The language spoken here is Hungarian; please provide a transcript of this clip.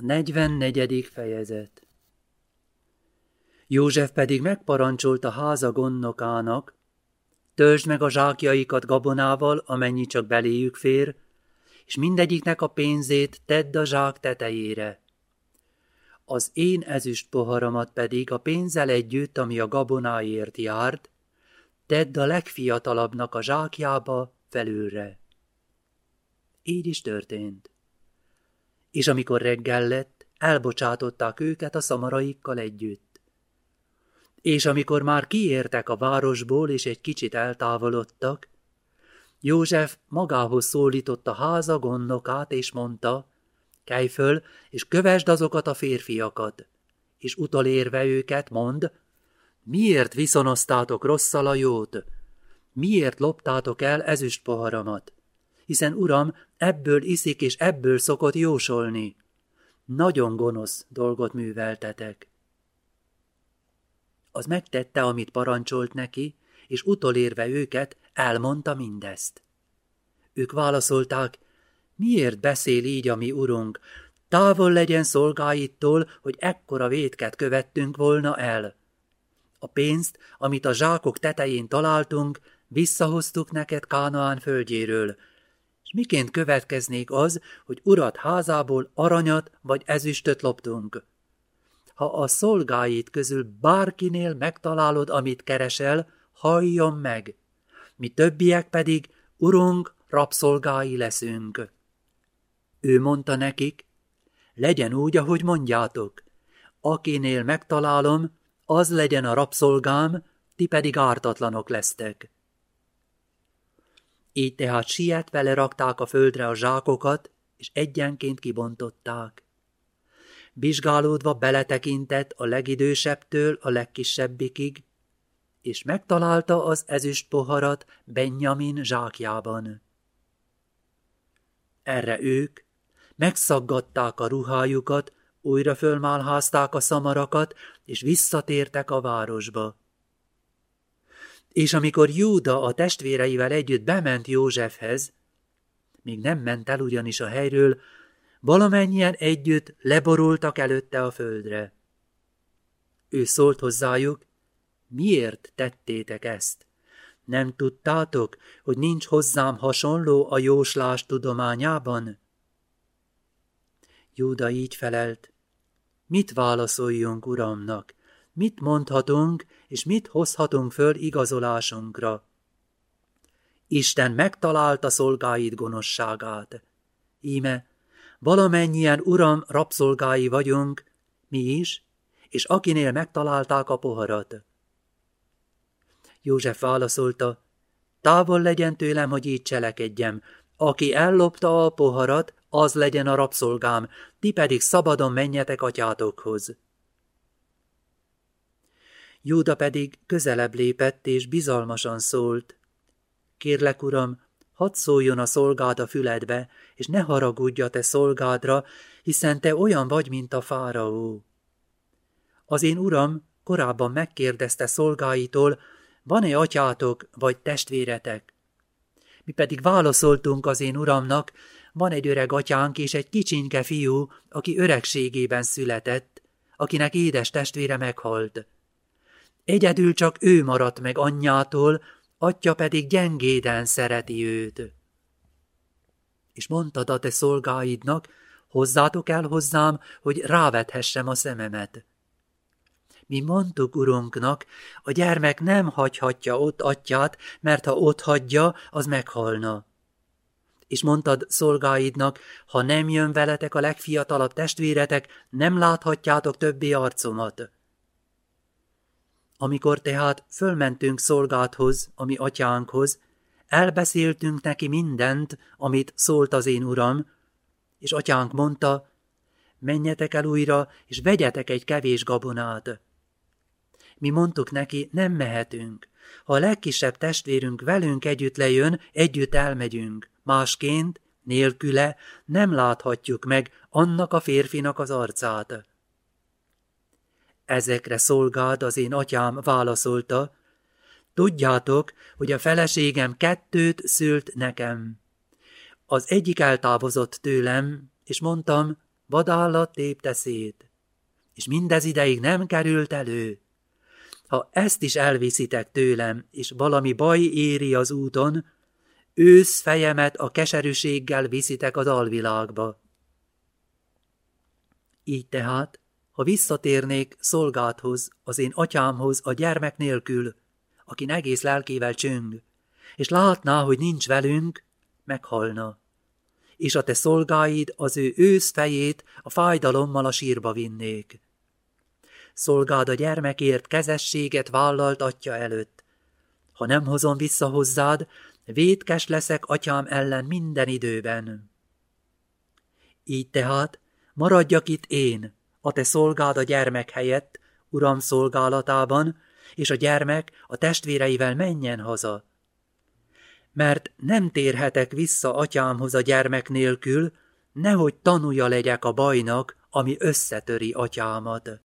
A 44. fejezet József pedig megparancsolt a háza gondnokának, töltsd meg a zsákjaikat gabonával, amennyi csak beléjük fér, és mindegyiknek a pénzét tedd a zsák tetejére. Az én ezüst poharamat pedig a pénzzel együtt, ami a gabonáért járt, tedd a legfiatalabbnak a zsákjába felülre. Így is történt. És amikor reggel lett, elbocsátották őket a szamaraikkal együtt. És amikor már kiértek a városból, és egy kicsit eltávolodtak, József magához szólított a háza gondnokát, és mondta, kelj föl, és kövesd azokat a férfiakat, és utolérve őket mond, miért viszonoztátok rosszal a jót? Miért loptátok el ezüst poharamat? Hiszen, uram, ebből iszik és ebből szokott jósolni. Nagyon gonosz dolgot műveltetek. Az megtette, amit parancsolt neki, és utolérve őket, elmondta mindezt. Ők válaszolták, miért beszél így a mi urunk, távol legyen szolgáittól, hogy ekkora vétket követtünk volna el. A pénzt, amit a zsákok tetején találtunk, visszahoztuk neked Kánaán földjéről, miként következnék az, hogy urat házából aranyat vagy ezüstöt loptunk? Ha a szolgáit közül bárkinél megtalálod, amit keresel, halljon meg. Mi többiek pedig, urunk, rabszolgái leszünk. Ő mondta nekik, legyen úgy, ahogy mondjátok. Akinél megtalálom, az legyen a rabszolgám, ti pedig ártatlanok lesztek. Így tehát sietve lerakták a földre a zsákokat, és egyenként kibontották. Vizsgálódva beletekintett a legidősebbtől a legkisebbikig, és megtalálta az ezüst poharat Benjamin zsákjában. Erre ők megszaggatták a ruhájukat, újra fölmálházták a szamarakat, és visszatértek a városba. És amikor Júda a testvéreivel együtt bement Józsefhez, még nem ment el ugyanis a helyről, valamennyien együtt leborultak előtte a földre. Ő szólt hozzájuk, miért tettétek ezt? Nem tudtátok, hogy nincs hozzám hasonló a jóslás tudományában? Júda így felelt, mit válaszoljunk uramnak? Mit mondhatunk, és mit hozhatunk föl igazolásunkra? Isten megtalálta szolgáid gonoszságát. Íme, valamennyien uram rabszolgái vagyunk, mi is, és akinél megtalálták a poharat. József válaszolta, távol legyen tőlem, hogy így cselekedjem. Aki ellopta a poharat, az legyen a rabszolgám, ti pedig szabadon menjetek atyátokhoz. Júda pedig közelebb lépett és bizalmasan szólt. Kérlek, uram, hadd szóljon a szolgád a füledbe, és ne haragudj te szolgádra, hiszen te olyan vagy, mint a fáraó. Az én uram korábban megkérdezte szolgáitól, van-e atyátok vagy testvéretek? Mi pedig válaszoltunk az én uramnak, van egy öreg atyánk és egy kicsinke fiú, aki öregségében született, akinek édes testvére meghalt. Egyedül csak ő maradt meg anyjától, atya pedig gyengéden szereti őt. És mondtad a te szolgáidnak, hozzátok el hozzám, hogy rávethessem a szememet. Mi mondtuk urunknak, a gyermek nem hagyhatja ott atyát, mert ha ott hagyja, az meghalna. És mondtad szolgáidnak, ha nem jön veletek a legfiatalabb testvéretek, nem láthatjátok többé arcomat. Amikor tehát fölmentünk szolgáthoz, ami atyánkhoz, elbeszéltünk neki mindent, amit szólt az én uram, és atyánk mondta, menjetek el újra, és vegyetek egy kevés gabonát. Mi mondtuk neki, nem mehetünk. Ha a legkisebb testvérünk velünk együtt lejön, együtt elmegyünk. Másként, nélküle nem láthatjuk meg annak a férfinak az arcát. Ezekre szolgád az én atyám válaszolta, tudjátok, hogy a feleségem kettőt szült nekem. Az egyik eltávozott tőlem, és mondtam, vadállat tépte szét, és mindez ideig nem került elő. Ha ezt is elviszitek tőlem, és valami baj éri az úton, ősz fejemet a keserűséggel viszitek az alvilágba. Így tehát, ha visszatérnék szolgáthoz, az én atyámhoz a gyermek nélkül, akin egész lelkével csöng, és látná, hogy nincs velünk, meghalna. És a te szolgáid az ő ősz fejét a fájdalommal a sírba vinnék. Szolgád a gyermekért kezességet vállalt atya előtt. Ha nem hozom vissza hozzád, vétkes leszek atyám ellen minden időben. Így tehát maradjak itt én, a te szolgád a gyermek helyett, uram szolgálatában, és a gyermek a testvéreivel menjen haza. Mert nem térhetek vissza atyámhoz a gyermek nélkül, nehogy tanúja legyek a bajnak, ami összetöri atyámat.